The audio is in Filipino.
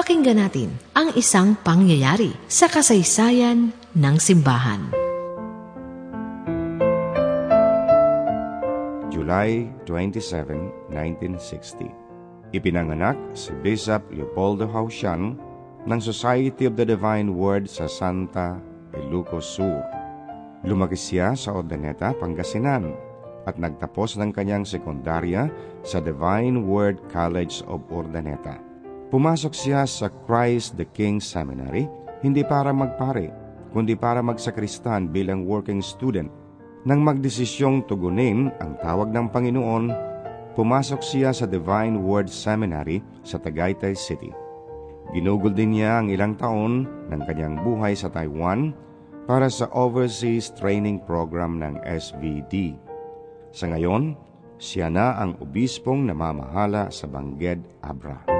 Pakinggan natin ang isang pangyayari sa kasaysayan ng simbahan. July 27, 1960 Ipinanganak si Bishop Leopoldo Hausian ng Society of the Divine Word sa Santa Ilocos Sur. Lumaki siya sa Ordaneta, Pangasinan at nagtapos ng kanyang sekundarya sa Divine Word College of Ordaneta. Pumasok siya sa Christ the King Seminary hindi para magpare, kundi para magsakristan bilang working student. Nang magdesisyong tugunin ang tawag ng Panginoon, pumasok siya sa Divine Word Seminary sa Tagaytay City. Ginugol din niya ang ilang taon ng kanyang buhay sa Taiwan para sa Overseas Training Program ng SVD. Sa ngayon, siya na ang obispong namamahala sa Bangged, Abra.